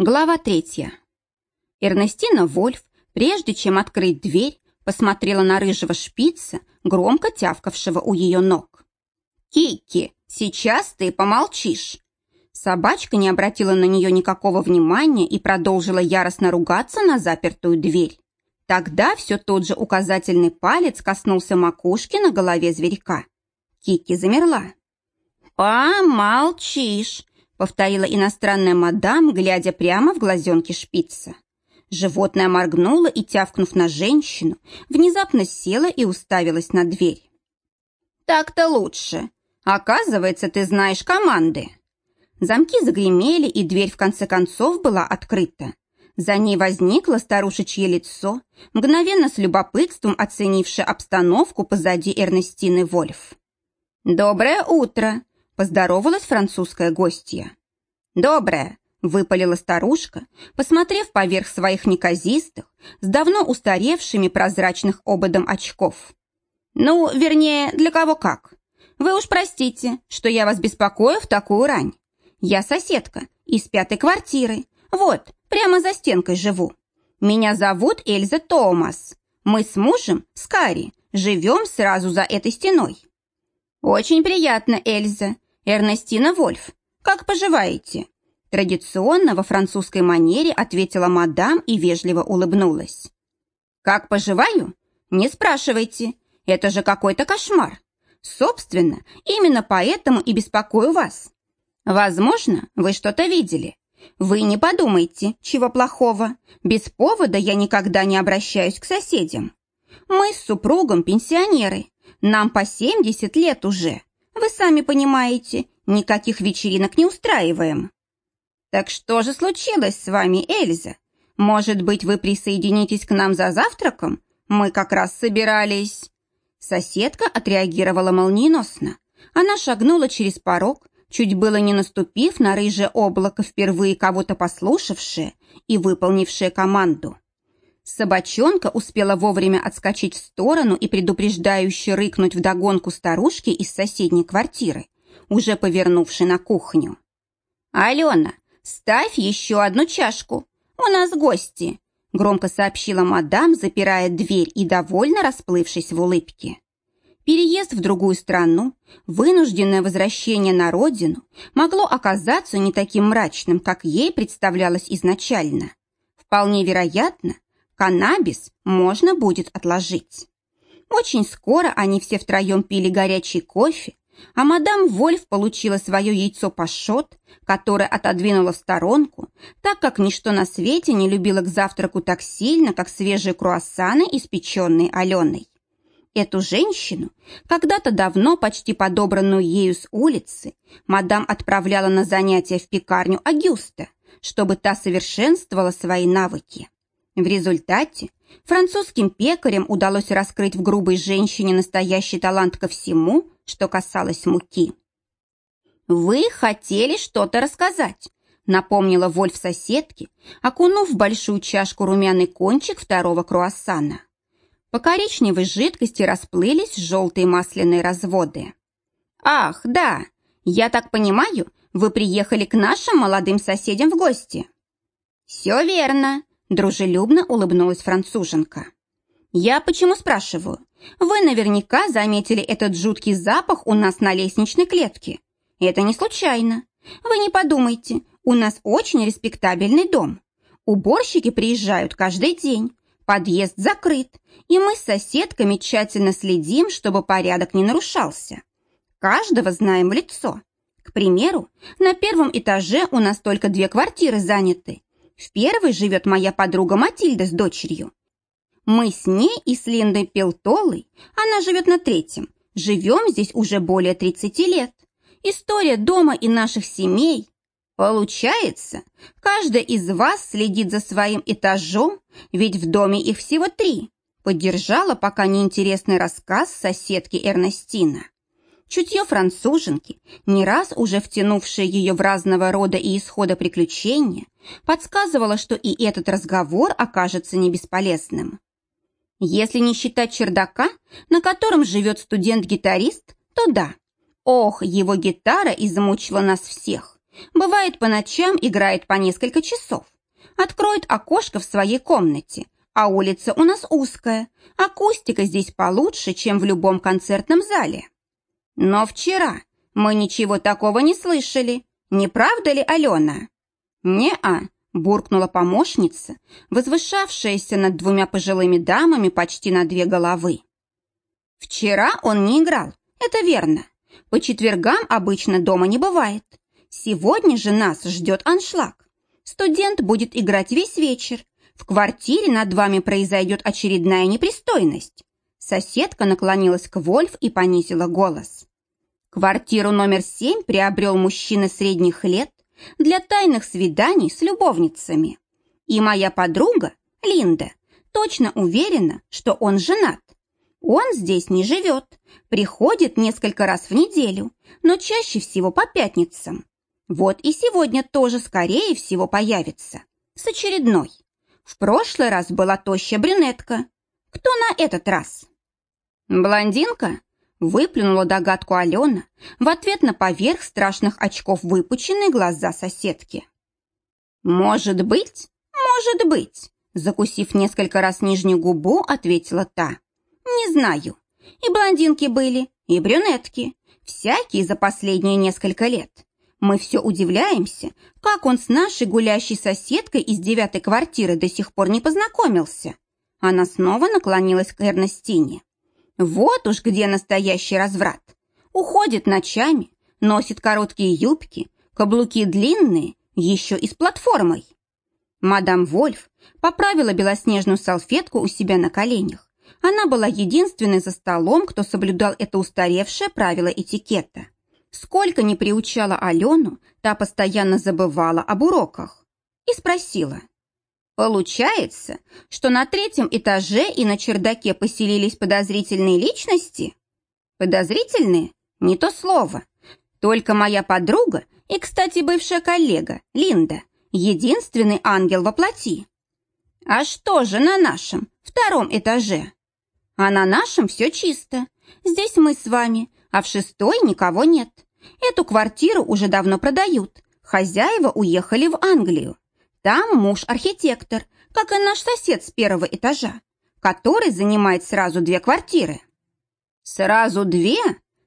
Глава третья. Эрнестина Вольф, прежде чем открыть дверь, посмотрела на рыжего шпица, громко тявкавшего у ее ног. «Кики, сейчас ты помолчишь!» Собачка не обратила на нее никакого внимания и продолжила яростно ругаться на запертую дверь. Тогда все тот же указательный палец коснулся макушки на голове зверька. Кики замерла. «Помолчишь!» Повторила иностранная мадам, глядя прямо в глазенки шпица. Животное моргнуло и, тявкнув на женщину, внезапно села и уставилась на дверь. «Так-то лучше. Оказывается, ты знаешь команды». Замки загремели, и дверь в конце концов была открыта. За ней возникло старушечье лицо, мгновенно с любопытством оценившее обстановку позади Эрнестины Вольф. «Доброе утро!» Поздоровалась французская гостья. «Доброе!» – выпалила старушка, посмотрев поверх своих неказистых, с давно устаревшими прозрачных ободом очков. «Ну, вернее, для кого как. Вы уж простите, что я вас беспокою в такую рань. Я соседка из пятой квартиры. Вот, прямо за стенкой живу. Меня зовут Эльза Томас. Мы с мужем, с Кари, живем сразу за этой стеной». «Очень приятно, Эльза», «Эрнестина Вольф, как поживаете?» Традиционно во французской манере ответила мадам и вежливо улыбнулась. «Как поживаю? Не спрашивайте. Это же какой-то кошмар. Собственно, именно поэтому и беспокою вас. Возможно, вы что-то видели. Вы не подумайте, чего плохого. Без повода я никогда не обращаюсь к соседям. Мы с супругом пенсионеры. Нам по 70 лет уже. Вы сами понимаете, никаких вечеринок не устраиваем. Так что же случилось с вами, Эльза? Может быть, вы присоединитесь к нам за завтраком? Мы как раз собирались. Соседка отреагировала молниеносно. Она шагнула через порог, чуть было не наступив на рыжее облако, впервые кого-то послушавшее и выполнившее команду. Собачонка успела вовремя отскочить в сторону и предупреждающе рыкнуть вдогонку старушки из соседней квартиры, уже повернувшей на кухню. «Алена, ставь еще одну чашку. У нас гости», — громко сообщила мадам, запирая дверь и довольно расплывшись в улыбке. Переезд в другую страну, вынужденное возвращение на родину могло оказаться не таким мрачным, как ей представлялось изначально. Вполне вероятно, Каннабис можно будет отложить. Очень скоро они все втроем пили горячий кофе, а мадам Вольф получила свое яйцо пашот, которое отодвинула в сторонку, так как ничто на свете не любила к завтраку так сильно, как свежие круассаны, испеченные Аленой. Эту женщину, когда-то давно почти подобранную ею с улицы, мадам отправляла на занятия в пекарню Агюста, чтобы та совершенствовала свои навыки. В результате французским пекарям удалось раскрыть в грубой женщине настоящий талант ко всему, что касалось муки. «Вы хотели что-то рассказать», — напомнила Вольф соседке, окунув в большую чашку румяный кончик второго круассана. По коричневой жидкости расплылись желтые масляные разводы. «Ах, да, я так понимаю, вы приехали к нашим молодым соседям в гости?» «Все верно», Дружелюбно улыбнулась француженка. «Я почему спрашиваю? Вы наверняка заметили этот жуткий запах у нас на лестничной клетке. Это не случайно. Вы не подумайте, у нас очень респектабельный дом. Уборщики приезжают каждый день. Подъезд закрыт, и мы с соседками тщательно следим, чтобы порядок не нарушался. Каждого знаем в лицо. К примеру, на первом этаже у нас только две квартиры заняты, в первой живет моя подруга Матильда с дочерью. Мы с ней и с Линдой Пелтолой, она живет на третьем, живем здесь уже более 30 лет. История дома и наших семей. Получается, каждая из вас следит за своим этажом, ведь в доме их всего три. Поддержала пока неинтересный рассказ соседки Эрнестина. Чутье француженки, не раз уже втянувшее ее в разного рода и исхода приключения, подсказывало, что и этот разговор окажется не бесполезным. Если не считать чердака, на котором живет студент-гитарист, то да. Ох, его гитара измучила нас всех. Бывает, по ночам играет по несколько часов. Откроет окошко в своей комнате, а улица у нас узкая. Акустика здесь получше, чем в любом концертном зале. Но вчера мы ничего такого не слышали. Не правда ли, Алена? Не-а, буркнула помощница, возвышавшаяся над двумя пожилыми дамами почти на две головы. Вчера он не играл, это верно. По четвергам обычно дома не бывает. Сегодня же нас ждет аншлаг. Студент будет играть весь вечер. В квартире над вами произойдет очередная непристойность. Соседка наклонилась к Вольф и понизила голос. Квартиру номер семь приобрел мужчина средних лет для тайных свиданий с любовницами. И моя подруга, Линда, точно уверена, что он женат. Он здесь не живет, приходит несколько раз в неделю, но чаще всего по пятницам. Вот и сегодня тоже, скорее всего, появится. С очередной. В прошлый раз была тощая брюнетка. Кто на этот раз? Блондинка? Выплюнула догадку Алена в ответ на поверх страшных очков выпученные глаза соседки. «Может быть, может быть», закусив несколько раз нижнюю губу, ответила та. «Не знаю. И блондинки были, и брюнетки. Всякие за последние несколько лет. Мы все удивляемся, как он с нашей гулящей соседкой из девятой квартиры до сих пор не познакомился. Она снова наклонилась к Эрнестине. Вот уж где настоящий разврат. Уходит ночами, носит короткие юбки, каблуки длинные, еще и с платформой. Мадам Вольф поправила белоснежную салфетку у себя на коленях. Она была единственной за столом, кто соблюдал это устаревшее правило этикета. Сколько ни приучала Алену, та постоянно забывала об уроках. И спросила. «Получается, что на третьем этаже и на чердаке поселились подозрительные личности?» «Подозрительные? Не то слово. Только моя подруга и, кстати, бывшая коллега, Линда, единственный ангел во плоти. А что же на нашем, втором этаже?» А на нашем все чисто. Здесь мы с вами, а в шестой никого нет. Эту квартиру уже давно продают. Хозяева уехали в Англию. Там муж архитектор, как и наш сосед с первого этажа, который занимает сразу две квартиры. Сразу две?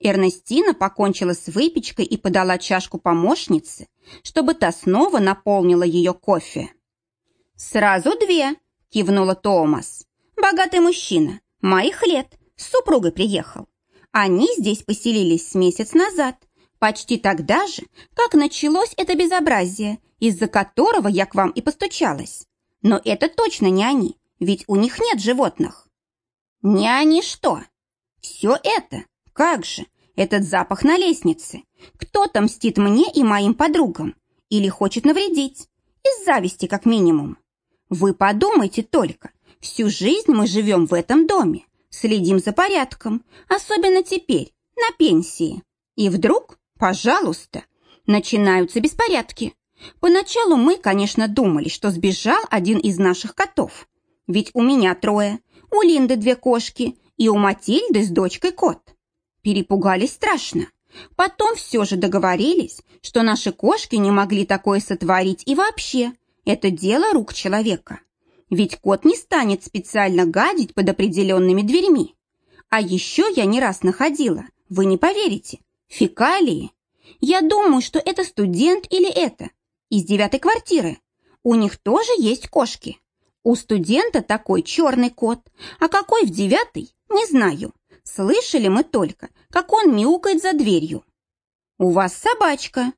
Эрнестина покончила с выпечкой и подала чашку помощнице, чтобы та снова наполнила ее кофе. «Сразу две», — кивнула Томас. «Богатый мужчина, моих лет, с супругой приехал. Они здесь поселились с месяц назад, почти тогда же, как началось это безобразие, из-за которого я к вам и постучалась. Но это точно не они, ведь у них нет животных. Не они что? Все это, как же, этот запах на лестнице. Кто-то мстит мне и моим подругам или хочет навредить, из зависти как минимум. Вы подумайте только, Всю жизнь мы живем в этом доме, следим за порядком, особенно теперь, на пенсии. И вдруг, пожалуйста, начинаются беспорядки. Поначалу мы, конечно, думали, что сбежал один из наших котов. Ведь у меня трое, у Линды две кошки и у Матильды с дочкой кот. Перепугались страшно. Потом все же договорились, что наши кошки не могли такое сотворить и вообще. Это дело рук человека. Ведь кот не станет специально гадить под определенными дверьми. А еще я не раз находила, вы не поверите, фекалии. Я думаю, что это студент или это, из девятой квартиры. У них тоже есть кошки. У студента такой черный кот, а какой в девятой, не знаю. Слышали мы только, как он мяукает за дверью. У вас собачка.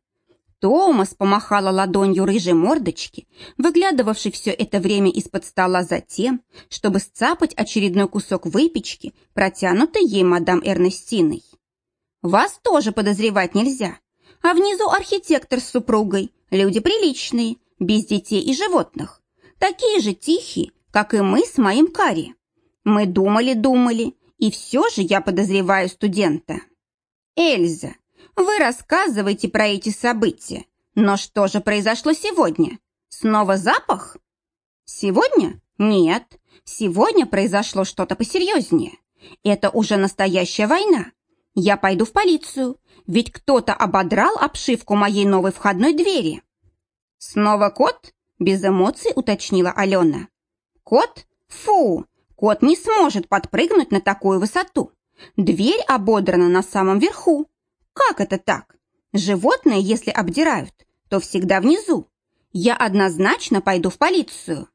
Томас помахала ладонью рыжей мордочки, выглядывавшей все это время из-под стола за тем, чтобы сцапать очередной кусок выпечки, протянутый ей мадам Эрнестиной. «Вас тоже подозревать нельзя. А внизу архитектор с супругой, люди приличные, без детей и животных. Такие же тихие, как и мы с моим Кари. Мы думали-думали, и все же я подозреваю студента». «Эльза, вы рассказываете про эти события. Но что же произошло сегодня? Снова запах? Сегодня? Нет. Сегодня произошло что-то посерьезнее. Это уже настоящая война. Я пойду в полицию, ведь кто-то ободрал обшивку моей новой входной двери. Снова кот? Без эмоций уточнила Алена. Кот? Фу! Кот не сможет подпрыгнуть на такую высоту. Дверь ободрана на самом верху. Как это так? Животные, если обдирают, то всегда внизу. Я однозначно пойду в полицию.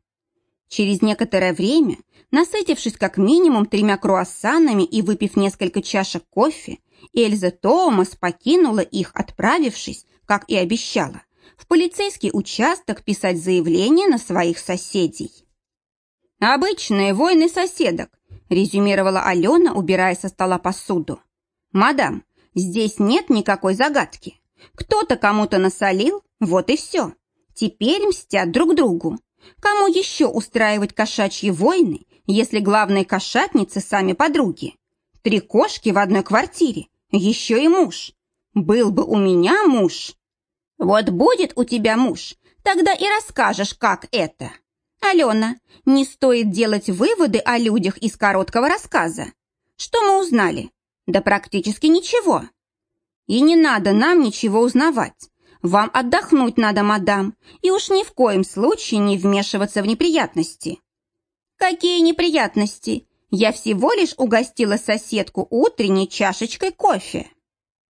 Через некоторое время, насытившись как минимум тремя круассанами и выпив несколько чашек кофе, Эльза Томас покинула их, отправившись, как и обещала, в полицейский участок писать заявление на своих соседей. «Обычные войны соседок», – резюмировала Алена, убирая со стола посуду. «Мадам, здесь нет никакой загадки. Кто-то кому-то насолил, вот и все. Теперь мстят друг другу. Кому еще устраивать кошачьи войны, если главные кошатницы сами подруги? Три кошки в одной квартире, еще и муж. Был бы у меня муж. Вот будет у тебя муж, тогда и расскажешь, как это. Алена, не стоит делать выводы о людях из короткого рассказа. Что мы узнали? Да практически ничего. И не надо нам ничего узнавать. Вам отдохнуть надо, мадам, и уж ни в коем случае не вмешиваться в неприятности». «Какие неприятности? Я всего лишь угостила соседку утренней чашечкой кофе».